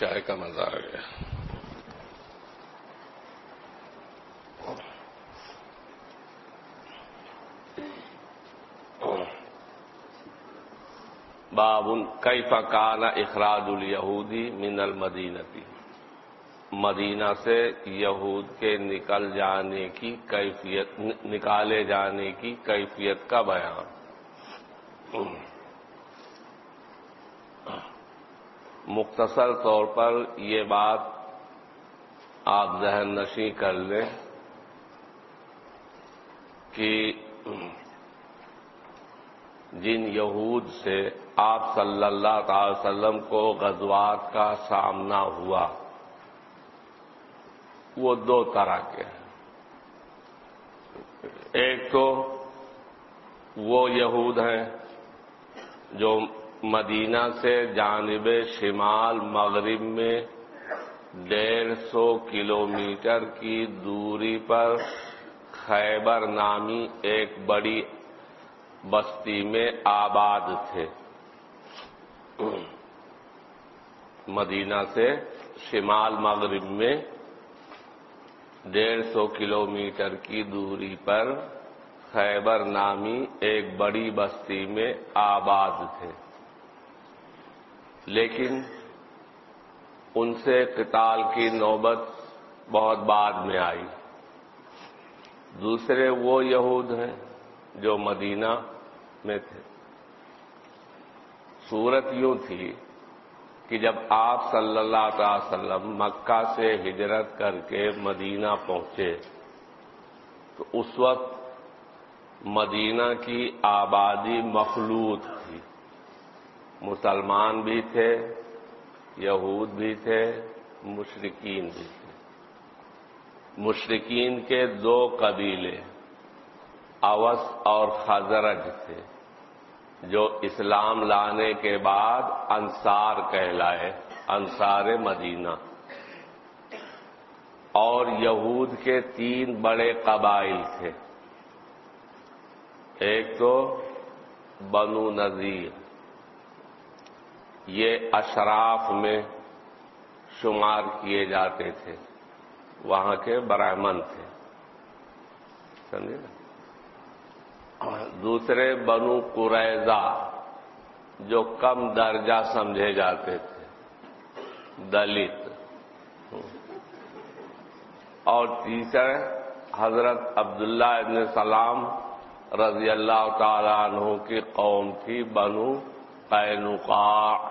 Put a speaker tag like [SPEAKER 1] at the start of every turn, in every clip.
[SPEAKER 1] چائے کا مزہ آ گیا۔ باب کئی فکان اخراج الیہودی من المدینتی مدینہ سے یہود کے نکل جانے کی کیفیت، نکالے جانے کی کیفیت کا بیان۔ مختصر طور پر یہ بات آپ ذہن نشی کر لیں کہ جن یہود سے آپ صلی اللہ تعالی وسلم کو غزوات کا سامنا ہوا، وہ دو طرح کے ہیں۔ ایک تو وہ یہود ہیں جو مدینہ سے جانب شمال مغرب میں ڈیڑھ سو کلومیٹر کی دوری پر خیبر نامی ایک بڑی بستی میں آباد تھے۔ مدینہ سے شمال مغرب میں ڈیڑھ سو کلومیٹر کی دوری پر خیبر نامی ایک بڑی بستی میں آباد تھے۔ لیکن ان سے قتال کی نوبت بہت بعد میں آئی۔ دوسرے وہ یہود ہیں جو مدینہ میں تھے۔ صورت یوں تھی کہ جب آپ صلی اللہ تعالی وسلم مکہ سے ہجرت کر کے مدینہ پہنچے، تو اس وقت مدینہ کی آبادی مخلوط مسلمان بھی تھے، یہود بھی تھے مشرقین بھی تھے۔ مشرقین کے دو قبیلے، اوس اور خزرج تھے، جو اسلام لانے کے بعد انصار کہلائے، انصار مدینہ۔ اور یہود کے تین بڑے قبائل تھے۔ ایک تو بنو نذیر۔ یہ اشراف میں شمار کیے جاتے تھے۔ وہاں کے برہمن تھے۔ سمجھے نا؟ دوسرے بنو قریضہ جو کم درجہ سمجھے جاتے تھے۔ دلت۔ اور تیسرے حضرت عبداللہ ابن سلام رضی اللہ تعالیٰ عنہ کی قوم تھی بنو قینقاع۔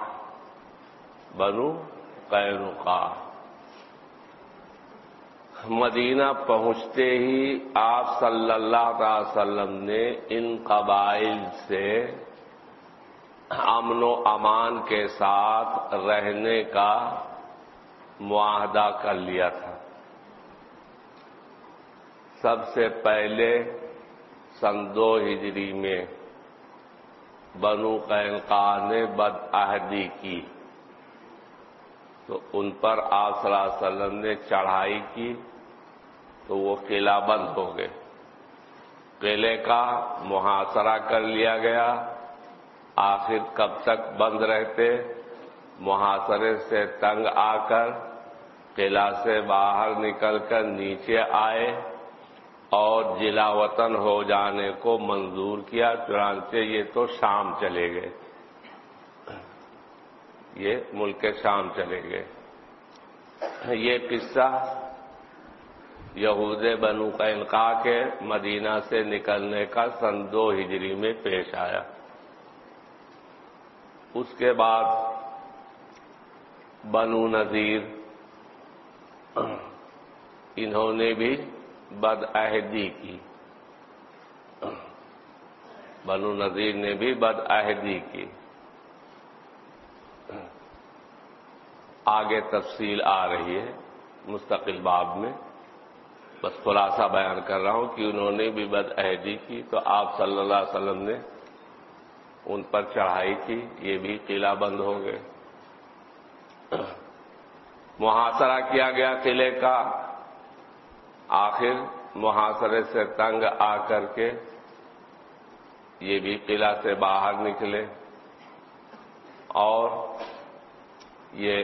[SPEAKER 1] بنو قینقاع مدینہ پہنچتے ہی آپ صلی اللہ تعالی وسلم نے ان قبائل سے امن و امان کے ساتھ رہنے کا معاہدہ کر لیا تھا۔ سب سے پہلے سن دو ہجری میں بنو قینقا نے بد عہدی کی۔ تو ان پر آپ صلی اللہ علیہ وسلم نے چڑھائی کی تو وہ قلعہ بند ہو گئے۔ قلعے کا محاصرہ کر لیا گیا۔ آخر کب تک بند رہتے؟ محاصرے سے تنگ آ کر قلعہ سے باہر نکل کر نیچے آئے اور جلا وطن ہو جانے کو منظور کیا، چنانچہ یہ تو شام چلے گئے۔ یہ ملک شام چلے گئے۔ یہ قصہ یہود بنو کا کے مدینہ سے نکلنے کا سن دو ہجری میں پیش آیا۔ اس کے بعد بنو نذیر انہوں نے بھی بد عہدی کی۔ بنو نذیر نے بھی بد عہدی کی۔ آگے تفصیل آ رہی ہے مستقل باب میں۔ بس خلاصہ بیان کر رہا ہوں کہ انہوں نے بھی بد عہدی کی تو آپ صلی اللہ علیہ وسلم نے ان پر چڑھائی کی، یہ بھی قلعہ بند ہو گئے۔ محاصرہ کیا گیا قلعے کا۔ آخر محاصرے سے تنگ آ کر کے یہ بھی قلعہ سے باہر نکلے اور یہ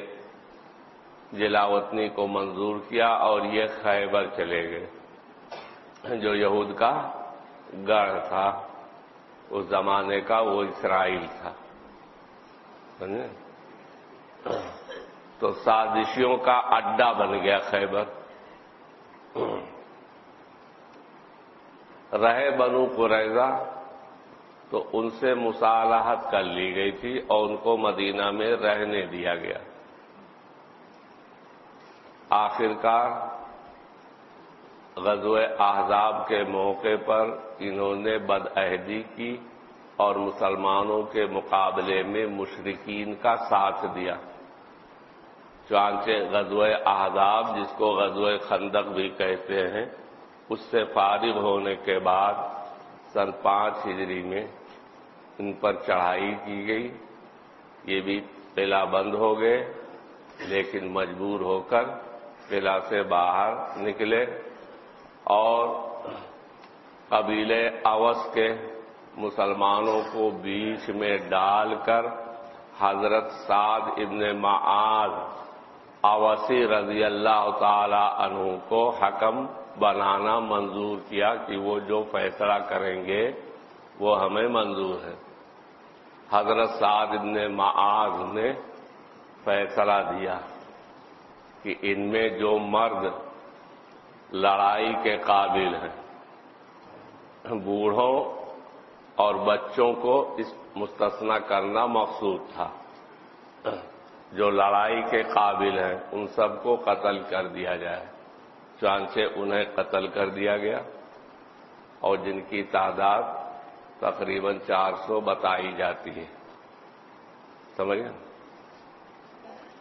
[SPEAKER 1] جلاوطنی کو منظور کیا اور یہ خیبر چلے گئے۔ جو یہود کا گڑھ تھا، اس زمانے کا وہ اسرائیل تھا۔ تو سازشیوں کا اڈا بن گیا خیبر۔ رہے بنو قریضہ تو ان سے مصالحت کر لی گئی تھی اور ان کو مدینہ میں رہنے دیا گیا۔ آخرکار غزو احزاب کے موقع پر انہوں نے بدعہدی کی اور مسلمانوں کے مقابلے میں مشرقین کا ساتھ دیا۔ چانچے غزو احزاب جس کو غزو خندق بھی کہتے ہیں، اس سے فارغ ہونے کے بعد سن پانچ ہجری میں ان پر چڑھائی کی گئی۔ یہ بھی قلعہ بند ہو گئے، لیکن مجبور ہو کر قلعہ سے باہر نکلے اور قبیل اوس کے مسلمانوں کو بیچ میں ڈال کر حضرت سعد ابن معاذ اوسی رضی اللہ تعالی عنہ کو حکم بنانا منظور کیا کہ وہ جو فیصلہ کریں گے وہ ہمیں منظور ہے۔ حضرت سعد ابن معاذ نے فیصلہ دیا۔ کہ ان میں جو مرد لڑائی کے قابل ہیں، بوڑھوں اور بچوں کو اس مستثنا کرنا مقصود تھا۔ جو لڑائی کے قابل ہیں، ان سب کو قتل کر دیا جائے۔ چانچے انہیں قتل کر دیا گیا اور جن کی تعداد تقریباً چار سو بتائی جاتی ہے۔ سمجھ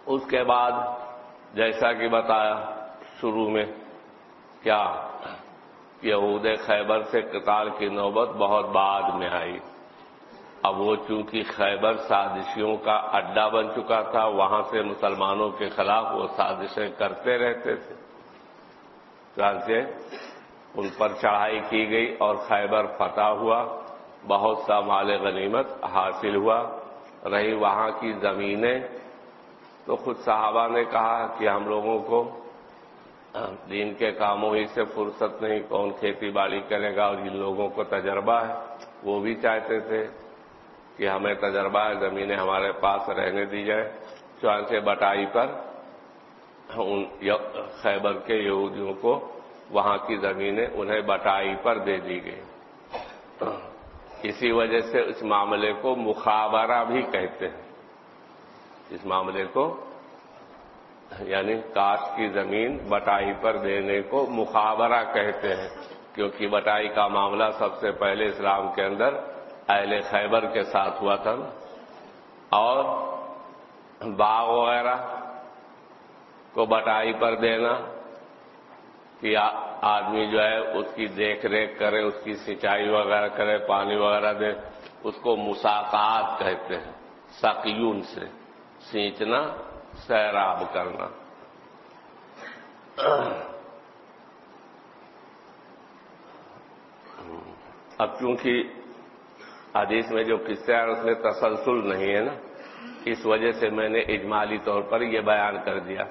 [SPEAKER 1] اس کے بعد جیسا کہ بتایا شروع میں، کیا یہود خیبر سے قتال کی نوبت بہت بعد میں آئی۔ اب وہ چونکہ خیبر سازشیوں کا اڈا بن چکا تھا، وہاں سے مسلمانوں کے خلاف وہ سازشیں کرتے رہتے تھے۔ چانچے ان پر چڑھائی کی گئی اور خیبر فتح ہوا۔ بہت سا مال غنیمت حاصل ہوا۔ رہی وہاں کی زمینیں تو خود صحابہ نے کہا کہ ہم لوگوں کو دین کے کاموں ہی سے فرصت نہیں، کون کھیتی باڑی کرے گا؟ اور جن لوگوں کو تجربہ ہے، وہ بھی چاہتے تھے کہ ہمیں تجربہ ہے، زمینیں ہمارے پاس رہنے دی جائے چانچے بٹائی پر ان خیبر کے یہودیوں کو وہاں کی زمینیں انہیں بٹائی پر دے دی گئی اسی وجہ سے اس معاملے کو مخابرہ بھی کہتے ہیں۔ اس معاملے کو یعنی کاش کی زمین بٹائی پر دینے کو مخابرہ کہتے ہیں، کیونکہ بٹائی کا معاملہ سب سے پہلے اسلام کے اندر اہل خیبر کے ساتھ ہوا تھا اور باغ وغیرہ کو بٹائی پر دینا، کہ آدمی جو ہے اس کی دیکھ ریکھ کرے، اس کی سینچائی وغیرہ کرے، پانی وغیرہ دے، اس کو مساقات کہتے ہیں، سقیون سے۔ سینچنا، سیراب کرنا۔ اب چونکہ حدیث میں جو قصے ہیں اس میں تسلسل نہیں ہے نا، اس وجہ سے میں نے اجمالی طور پر یہ بیان کر دیا۔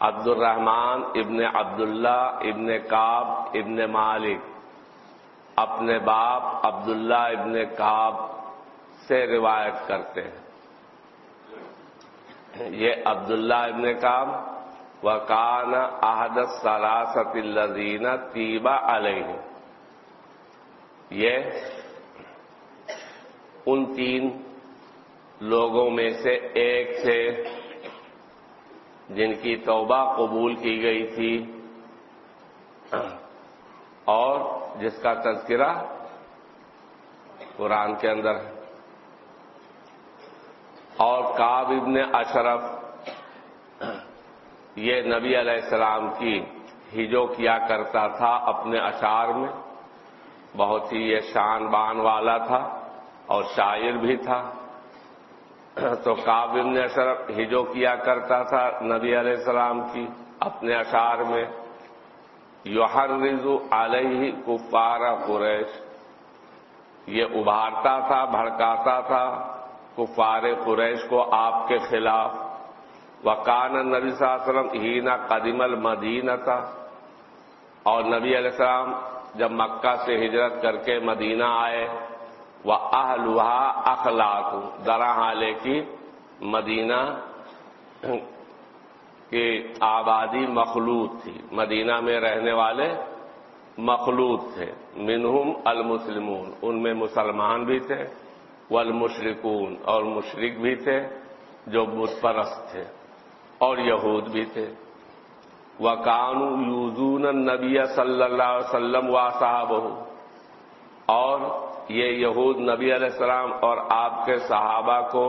[SPEAKER 1] عبد الرحمان ابن عبداللہ ابن کاب ابن مالک، اپنے باپ عبداللہ ابن کاب سے روایت کرتے ہیں۔ یہ عبداللہ ابن کاب وکان احدت سلاست الزین تیبا علیہ یہ ان تین لوگوں میں سے ایک تھے جن کی توبہ قبول کی گئی تھی اور جس کا تذکرہ قرآن کے اندر ہے۔ اور کاب ابن اشرف، یہ نبی علیہ السلام کی ہجو کیا کرتا تھا اپنے اشعار میں۔ بہت ہی یہ شان بان والا تھا اور شاعر بھی تھا۔ تو کاب ابن اشرف ہجو کیا کرتا تھا نبی علیہ السلام کی اپنے اشعار میں۔ یوہر رضو علیہ کفارا قریش، یہ ابھارتا تھا، بھڑکاتا تھا۔ کفار قریش کو آپ کے خلاف۔ وکان نبی صلی اللہ علیہ وسلم ہینا قدیم المدینہ تھا اور نبی علیہ السلام جب مکہ سے ہجرت کر کے مدینہ آئے وہ اہلوہا اخلاق درا حالے ہاں کی مدینہ کی آبادی مخلوط تھی۔ مدینہ میں رہنے والے مخلوط تھے۔ منہم المسلمون، ان میں مسلمان بھی تھے۔ والمشرکون، اور مشرق بھی تھے جو بت پرست تھے، اور یہود بھی تھے۔ وہ کانو یوزون نبی صلی اللہ علیہ وسلم و صاحب اور یہ یہود نبی علیہ السلام اور آپ کے صحابہ کو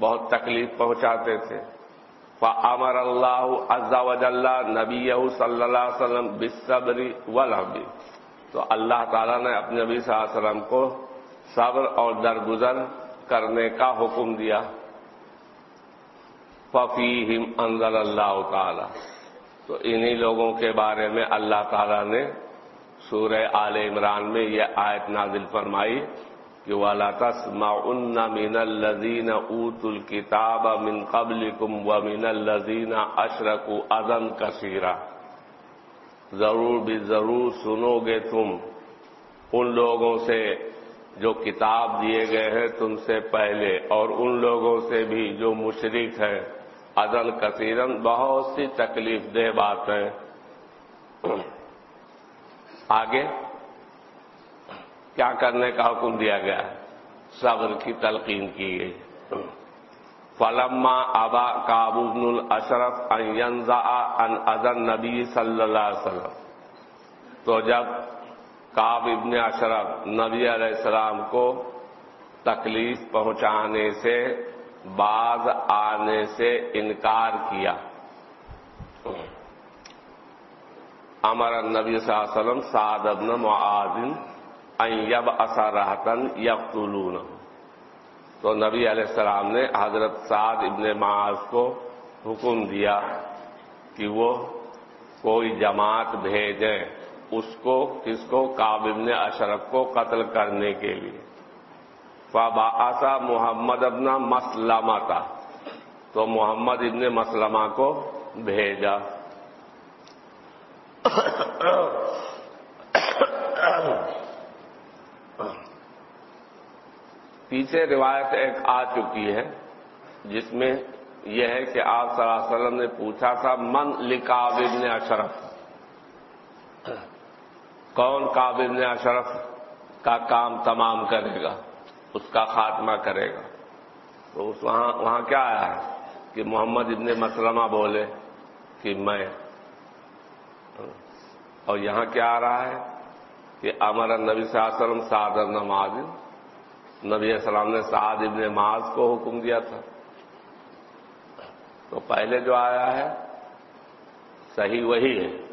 [SPEAKER 1] بہت تکلیف پہنچاتے تھے۔ امر اللہ عزا وجل نبی صلی اللہ علیہ وسلم بصبری ولحبی تو اللہ تعالیٰ نے اپنے نبی صلی اللہ علیہ وسلم کو صبر اور درگزر کرنے کا حکم دیا۔ ففی انزل اللہ تعالی تو انہی لوگوں کے بارے میں اللہ تعالی نے سورہ آل عمران میں یہ آیت نازل فرمائی کہ والا تسما ان من الزین اوت الکتاب من قبل کم و من الزین اشرک ازن کثیرہ ضرور بھی ضرور سنو گے تم۔ ان لوگوں سے جو کتاب دیے گئے ہیں تم سے پہلے، اور ان لوگوں سے بھی جو مشرق ہے ادن کثیرن بہت سی تکلیف دہ بات ہے آگے، کیا کرنے کا حکم دیا گیا؟ صبر کی تلقین کی گئی۔ فلما ابا کابن الاشرف ان ادن نبی صلی اللہ علیہ وسلم۔ تو جب کاب ابن اشرف نبی علیہ السلام کو تکلیف پہنچانے سے بعض آنے سے انکار کیا۔ امر نبی صلی اللہ علیہ وسلم، سعد ابن معاذن یب اثرحتن یقتلون۔ تو نبی علیہ السلام نے حضرت سعد ابن معاذ کو حکم دیا کہ وہ کوئی جماعت بھیجیں۔ اس کو، کس کو؟ کاب ابن اشرف کو قتل کرنے کے لیے۔ فباسا محمد ابن مسلمہ تھا تو محمد ابن مسلمہ کو بھیجا۔ پیچھے روایت ایک آ چکی ہے، جس میں یہ ہے کہ آپ صلی اللہ علیہ وسلم نے پوچھا تھا، من لکاب ابن اشرف؟ کون کابل اشرف کا کام تمام کرے گا؟ اس کا خاتمہ کرے گا۔ تو اس وہاں وہاں کیا آیا ہے کہ محمد ابن مسلمہ بولے کہ میں، اور یہاں کیا آ رہا ہے کہ امر نبی صلی اللہ علیہ وسلم سعد نماز نبی السلام نے سعد ابن معاذ کو حکم دیا تھا۔ تو پہلے جو آیا ہے، صحیح وہی ہے۔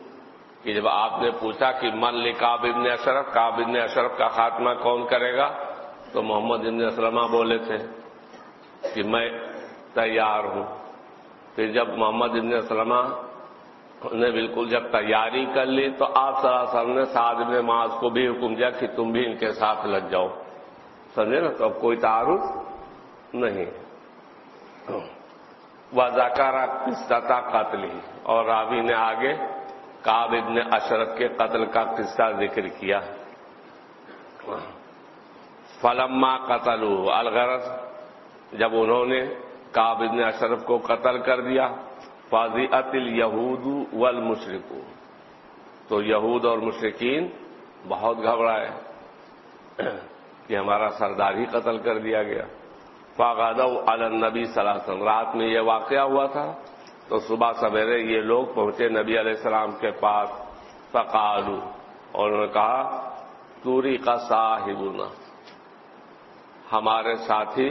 [SPEAKER 1] کہ جب آپ نے پوچھا کہ من لی کاب ابن اشرف کاب ابن اشرف کا خاتمہ کون کرے گا؟ تو محمد ابن اسلمہ بولے تھے کہ میں تیار ہوں۔ پھر جب محمد ابن اسلمہ نے بالکل جب تیاری کر لی تو آپ صلی اللہ علیہ وسلم نے سعد ابن معاذ کو بھی حکم دیا کہ تم بھی ان کے ساتھ لگ جاؤ۔ سمجھے نا؟ تو اب کوئی تعارف نہیں۔ وہ زکارا قصہ قتل اور راوی نے آگے کاب ابن اشرف کے قتل کا قصہ ذکر کیا۔ فلما قتل الغرض جب انہوں نے کاب ابن اشرف کو قتل کر دیا فاضی اتل یہود والمشرکو تو یہود اور مشرقین بہت گھبرائے کہ ہمارا سردار ہی قتل کر دیا گیا۔ فاغاد النبی صلی اللہ علیہ وسلم۔ رات میں یہ واقعہ ہوا تھا تو صبح سویرے یہ لوگ پہنچے نبی علیہ السلام کے پاس فقالو اور انہوں نے کہا توری کا صاحب ہمارے ساتھی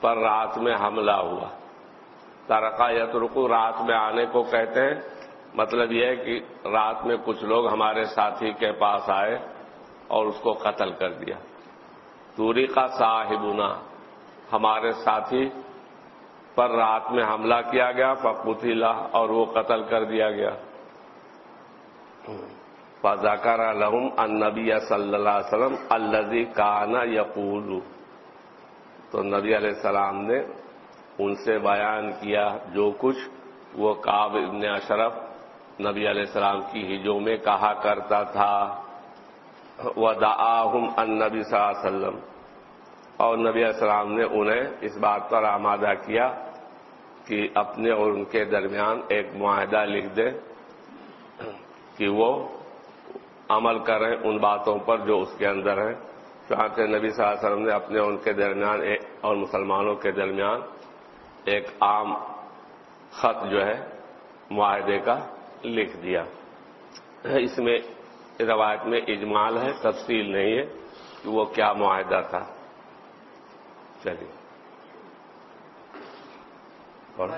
[SPEAKER 1] پر رات میں حملہ ہوا۔ ترقا یترکو رات میں آنے کو کہتے ہیں مطلب یہ ہے کہ رات میں کچھ لوگ ہمارے ساتھی کے پاس آئے اور اس کو قتل کر دیا۔ توری کا صاحبنا، ہمارے ساتھی پر رات میں حملہ کیا گیا فقوتیلا اور وہ قتل کر دیا گیا۔ فضاکر لہم النبی صلی اللہ علیہ وسلم الزی کانا یقول۔ تو نبی علیہ السلام نے ان سے بیان کیا جو کچھ وہ کاب ابن اشرف نبی علیہ السلام کی ہجوں میں کہا کرتا تھا۔ وہ داہم ان نبی صلی اللہ علیہ وسلم۔ اور نبی علیہ السلام نے انہیں اس بات پر آمادہ کیا کہ اپنے اور ان کے درمیان ایک معاہدہ لکھ دے کہ وہ عمل کریں ان باتوں پر جو اس کے اندر ہیں۔ چانچہ نبی صلی اللہ علیہ وسلم نے اپنے ان کے درمیان اور مسلمانوں کے درمیان ایک عام خط جو ہے معاہدے کا لکھ دیا۔ اس میں روایت میں اجمال ہے، تفصیل نہیں ہے کہ وہ کیا معاہدہ تھا۔ چلیے
[SPEAKER 2] اور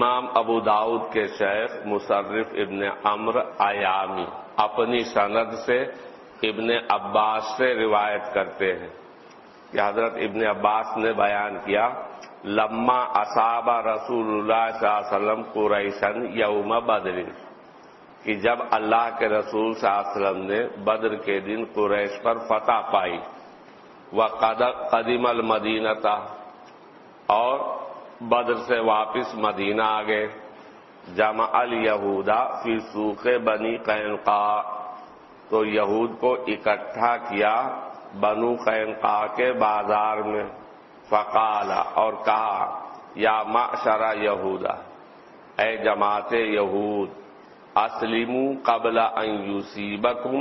[SPEAKER 1] امام ابو داود کے شیخ مصرف ابن امر ایامی اپنی سند سے ابن عباس سے روایت کرتے ہیں کہ حضرت ابن عباس نے بیان کیا، لما اصابہ رسول اللہ صلی اللہ علیہ وسلم قریشن یوم بدر، کہ جب اللہ کے رسول صلی اللہ علیہ وسلم نے بدر کے دن قریش پر فتح پائی وہ قدیم المدینہ تھا اور بدر سے واپس مدینہ آ گئے۔ جمع الیہودا فی سوخ بنی قینقا تو یہود کو اکٹھا کیا بنو قینقا کے بازار میں۔ فقالا اور کہا، یا معشر یہودا اے جماعت یہود اسلمو قبل ان یوسیبکم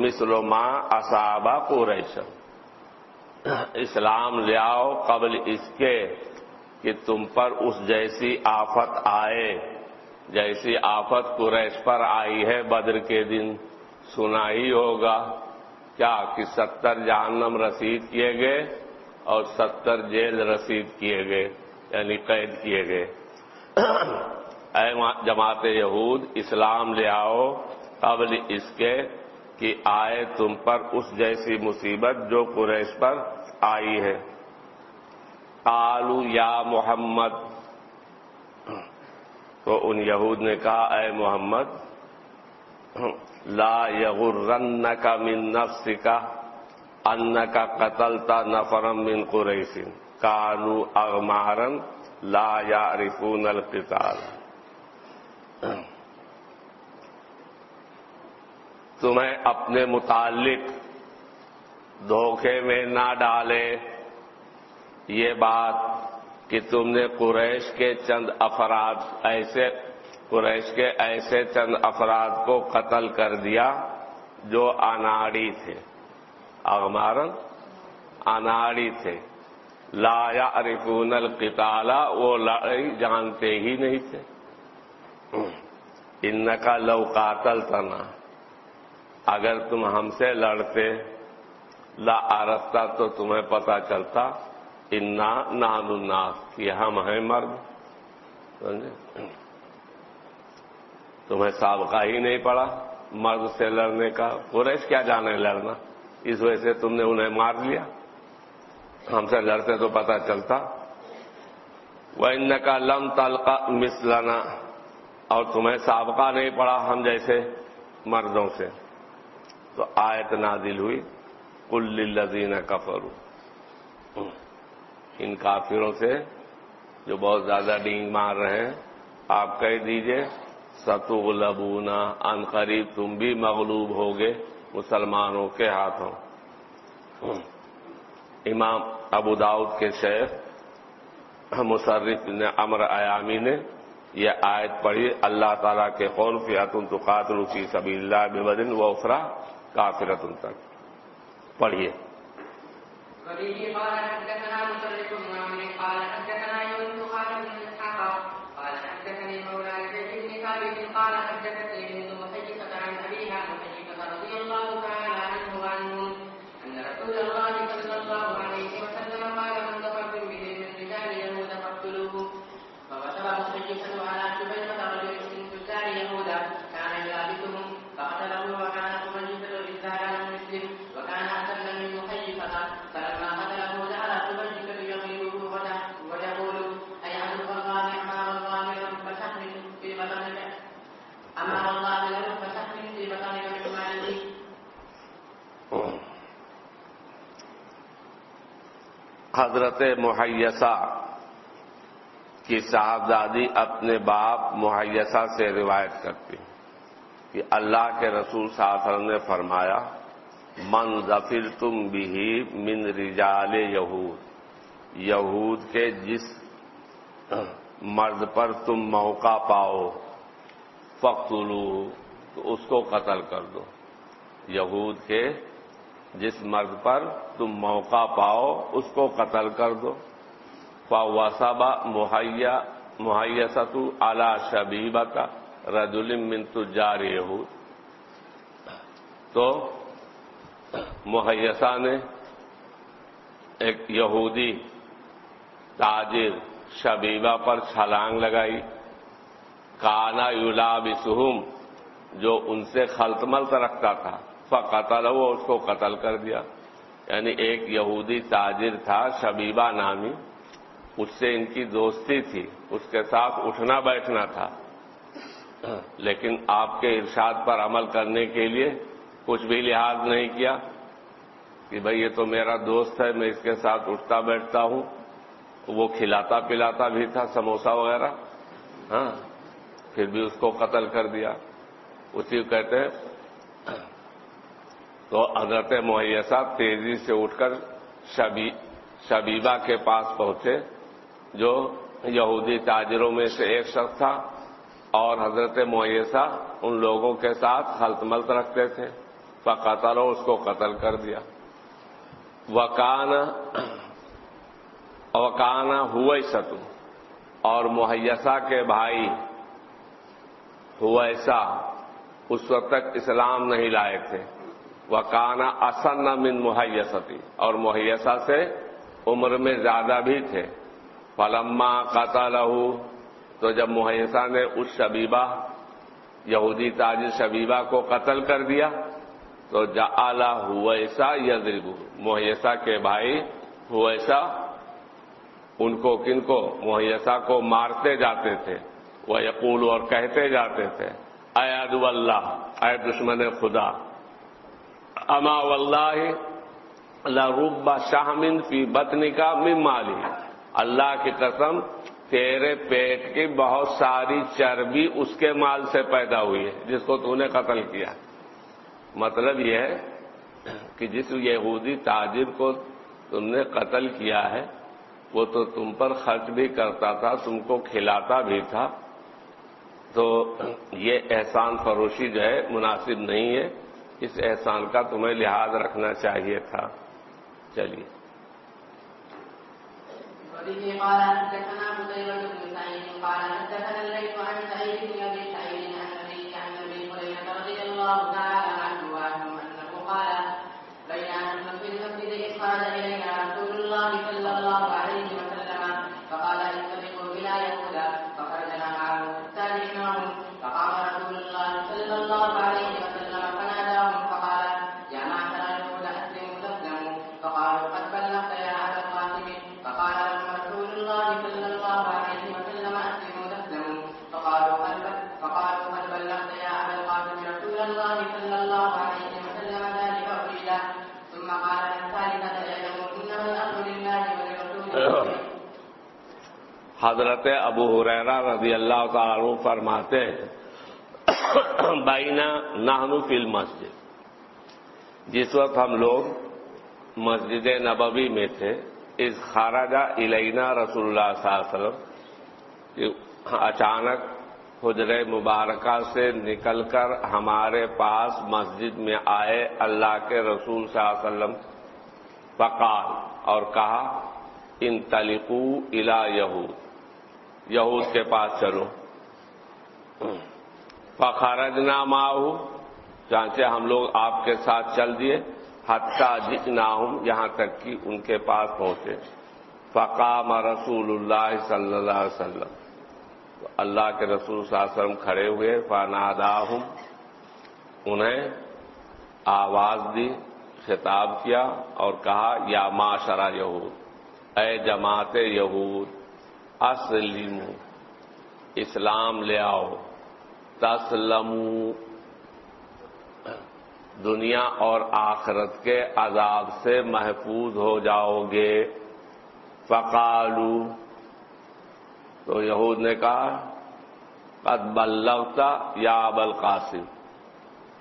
[SPEAKER 1] مثل ما اصابہ قریشن اسلام لے آؤ قبل اس کے کہ تم پر اس جیسی آفت آئے۔ جیسی آفت قریش پر آئی ہے، بدر کے دن۔ سنا ہی ہوگا۔ کیا کہ ستر جہنم رسید کیے گئے اور ستر جیل رسید کیے گئے یعنی قید کیے گئے۔ اے جماعت یہود، اسلام لے آؤ قبل اس کے کہ آئے تم پر اس جیسی مصیبت جو قریش پر آئی ہے۔ آلو یا محمد۔ تو ان یہود نے کہا، اے محمد، لا یغرن کا من نفس کا ان کا قتل تا نفرم من قریشن کانو اغمارن لا یا رفون القتال۔ تمہیں اپنے متعلق دھوکے میں نہ ڈالے۔ یہ بات کہ تم نے قریش کے چند افراد ایسے، قریش کے ایسے چند افراد کو قتل کر دیا جو اناڑی تھے۔ اغمارن اناڑی تھے۔ لا یعرفون القتال، وہ لڑائی جانتے ہی نہیں تھے۔ ان کا لو قاتل تنا اگر تم ہم سے لڑتے، لا عرفتہ تو تمہیں پتا چلتا، انا نان الناس، کہ ہم ہیں مرد۔ سمجھے؟ تمہیں سابقہ ہی نہیں پڑا مرد سے لڑنے کا۔ قریش کیا جانے لڑنا؟ اس وجہ سے تم نے انہیں مار لیا۔ ہم سے لڑتے تو پتا چلتا۔ وہ ان کا لم تلقا مسلنا اور تمہیں سابقہ نہیں پڑا ہم جیسے مردوں سے۔ تو آیت نازل ہوئی کل لذین کفرو ان کافروں سے جو بہت زیادہ ڈینگ مار رہے ہیں، آپ کہہ دیجیے ستو لبونا ان قریب تم بھی مغلوب ہوگے مسلمانوں کے ہاتھوں۔ امام ابو داؤد کے شیخ مصرف نے امر ایامی نے یہ آیت پڑھی، اللہ تعالیٰ کے قول فیاتن تو قاتل فی سبی اللہ بن و افرا کافرت ان تک۔ پڑھیے۔
[SPEAKER 2] وبه قال حدثنا
[SPEAKER 1] حضرت محیسہ کی صاحبزادی اپنے باپ محیسہ سے روایت کرتی کہ اللہ کے رسول صلی اللہ علیہ وسلم نے فرمایا، من ظفر تم بھی من رجال یہود. یہود کے جس مرد پر تم موقع پاؤ فقتلو تو اس کو قتل کر دو۔ یہود کے جس مرد پر تم موقع پاؤ، اس کو قتل کر دو۔ فوسبا مہیا مہیسۃ اعلی شبیبہ کا رد من تجار تو مہیسہ نے ایک یہودی تاجر شبیبہ پر چھلانگ لگائی۔ کانا یولا بسہم جو ان سے خلط ملت رکھتا تھا۔ فقتل وہ اس کو قتل کر دیا۔ یعنی ایک یہودی تاجر تھا، شبیبہ نامی۔ اس سے ان کی دوستی تھی۔ اس کے ساتھ اٹھنا بیٹھنا تھا۔ لیکن آپ کے ارشاد پر عمل کرنے کے لیے کچھ بھی لحاظ نہیں کیا کہ بھئی یہ تو میرا دوست ہے، میں اس کے ساتھ اٹھتا بیٹھتا ہوں۔ وہ کھلاتا پلاتا بھی تھا، سموسا وغیرہ۔ ہاں پھر بھی اس کو قتل کر دیا۔ اسی کو کہتے ہیں تو حضرت مہیسہ تیزی سے اٹھ کر شبی شبیبہ کے پاس پہنچے، جو یہودی تاجروں میں سے ایک شخص تھا اور حضرت مہیسہ ان لوگوں کے ساتھ خلط ملت رکھتے تھے۔ فقتل اس کو قتل کر دیا۔ وکان وکانا ہوئی ستو اور مہیسہ کے بھائی ہویسا اس وقت تک اسلام نہیں لائے تھے۔ وکانا اسن من مہیستی، اور مہیسہ سے عمر میں زیادہ بھی تھے۔ فلما قتل تو جب مہیسہ نے اس شبیبہ، یہودی تاجر شبیبہ کو قتل کر دیا، تو جا ہویسا یزربو مہیسہ کے بھائی ہویسا، ان کو کن کو؟ مہیسہ کو مارتے جاتے تھے وہ یقول اور کہتے جاتے تھے، اے ادو اللہ، اے دشمن خدا اما واللہ لرب شاہمن فی بطنی کا ممالی اللہ کی قسم تیرے پیٹ کی بہت ساری چربی اس کے مال سے پیدا ہوئی ہے، جس کو تو نے قتل کیا۔ مطلب یہ ہے کہ جس یہودی تاجر کو تم نے قتل کیا ہے، وہ تو تم پر خرچ بھی کرتا تھا، تم کو کھلاتا بھی تھا۔ تو یہ احسان فروشی جو ہے مناسب نہیں ہے۔ اس احسان کا تمہیں لحاظ رکھنا چاہیے تھا۔ چلیے۔
[SPEAKER 2] قال
[SPEAKER 1] حضرت ابو حریرہ رضی اللہ تعالیٰ عنہ فرماتے ہیں بینا نہنو فی المسجد۔ جس وقت ہم لوگ مسجد نبوی میں تھے اس خارجہ علینا رسول اللہ صلی اللہ علیہ وسلم کہ اچانک حجر مبارکہ سے نکل کر ہمارے پاس مسجد میں آئے، اللہ کے رسول صلی اللہ علیہ وسلم، فقال اور کہا ان تلقو الا یہود۔ یہود کے پاس چلو۔ فخرج نام چانچے ہم لوگ آپ کے ساتھ چل دیے۔ حتیٰ جتنا ہوں یہاں تک کہ ان کے پاس پہنچے۔ فقام رسول اللہ صلی اللہ علیہ وسلم۔ تو اللہ کے رسول صلی اللہ علیہ وسلم کھڑے ہوئے فنادا انہیں آواز دی، خطاب کیا اور کہا، یا معاشرہ یہود، اے جماعت یہود اسلم اسلام لے آؤ تسلم دنیا اور آخرت کے عذاب سے محفوظ ہو جاؤ گے۔ فقالو تو یہود نے کہا، قد بلغتا یا اب القاسم۔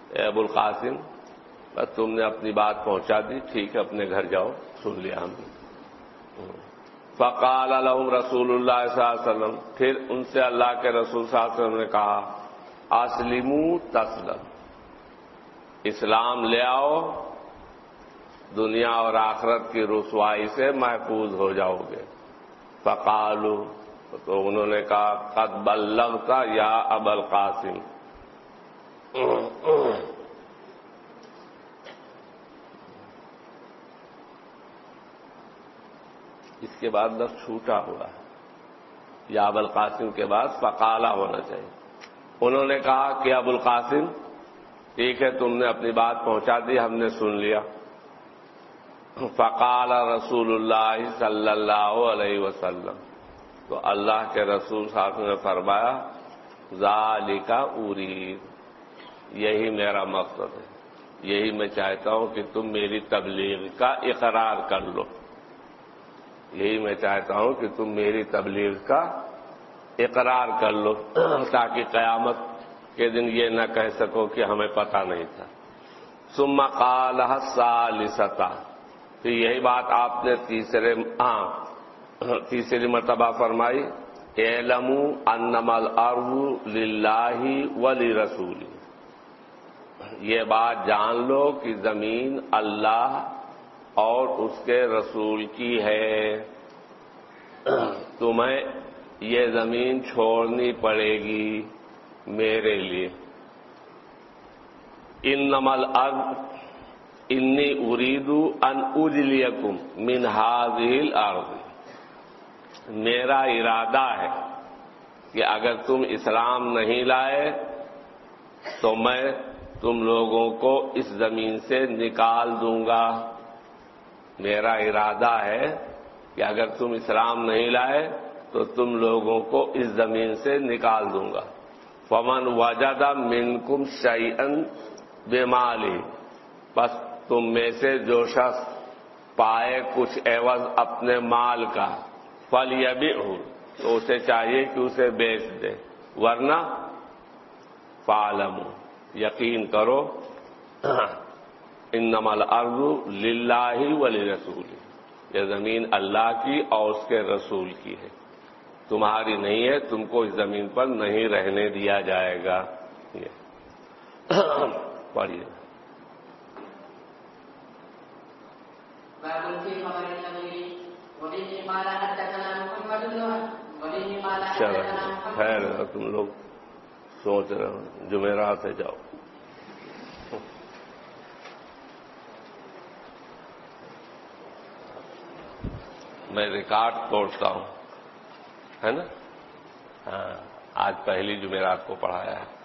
[SPEAKER 1] اے ابو القاسم، بس تم نے اپنی بات پہنچا دی، ٹھیک ہے، اپنے گھر جاؤ، سن لیا ہم۔ نے فقال الحم رسول اللہ صلی اللہ علیہ وسلم، پھر ان سے اللہ کے رسول صلی اللہ علیہ وسلم نے کہا اسلم تسلم، اسلام لے آؤ، دنیا اور آخرت کی رسوائی سے محفوظ ہو جاؤ گے۔ فقالو، تو انہوں نے کہا، قد بلغتا یا اب القاسم۔ کے بعد لفظ چھوٹا ہوا ہے۔ یا اب القاسم کے بعد فقالا ہونا چاہیے۔ انہوں نے کہا کہ ابو القاسم، ٹھیک ہے، تم نے اپنی بات پہنچا دی، ہم نے سن لیا۔ فقال رسول اللہ صلی اللہ علیہ وسلم۔ تو اللہ کے رسول صاحب نے فرمایا ذالی کا یہی میرا مقصد ہے۔ یہی میں چاہتا ہوں کہ تم میری تبلیغ کا اقرار کر لو۔ یہی میں چاہتا ہوں کہ تم میری تبلیغ کا اقرار کر لو تاکہ قیامت کے دن یہ نہ کہہ سکو کہ ہمیں پتہ نہیں تھا۔ سما قال سال پھر یہی بات آپ نے تیسرے ہاں تیسری مرتبہ فرمائی۔ علم انم الارض للہ ولی رسول یہ بات جان لو کہ زمین اللہ اور اس کے رسول کی ہے۔ تمہیں یہ زمین چھوڑنی پڑے گی میرے لیے۔ ان نمل ارد انی اریدو ان اجلیکم من حاضل میرا ارادہ ہے کہ اگر تم اسلام نہیں لائے تو میں تم لوگوں کو اس زمین سے نکال دوں گا۔ میرا ارادہ ہے کہ اگر تم اسلام نہیں لائے تو تم لوگوں کو اس زمین سے نکال دوں گا۔ فمن وجدہ منکم شعین بے مالی بس تم میں سے جو شخص پائے کچھ عوض اپنے مال کا پل یا بھی ہو تو اسے چاہیے کہ اسے بیچ دے۔ ورنہ پالم یقین کرو۔ ان نمل ارض للہ ولی رسول۔ یہ زمین اللہ کی اور اس کے رسول کی ہے۔ تمہاری نہیں ہے تم کو اس زمین پر نہیں رہنے دیا جائے گا۔ یہ۔ پڑھیے۔ خیر تم لوگ سوچ رہے ہو۔ جمعرات ہے جاؤ۔ میں ریکارڈ توڑتا ہوں۔ ہے نا؟ ہاں آج پہلی جمعرات کو پڑھایا ہے۔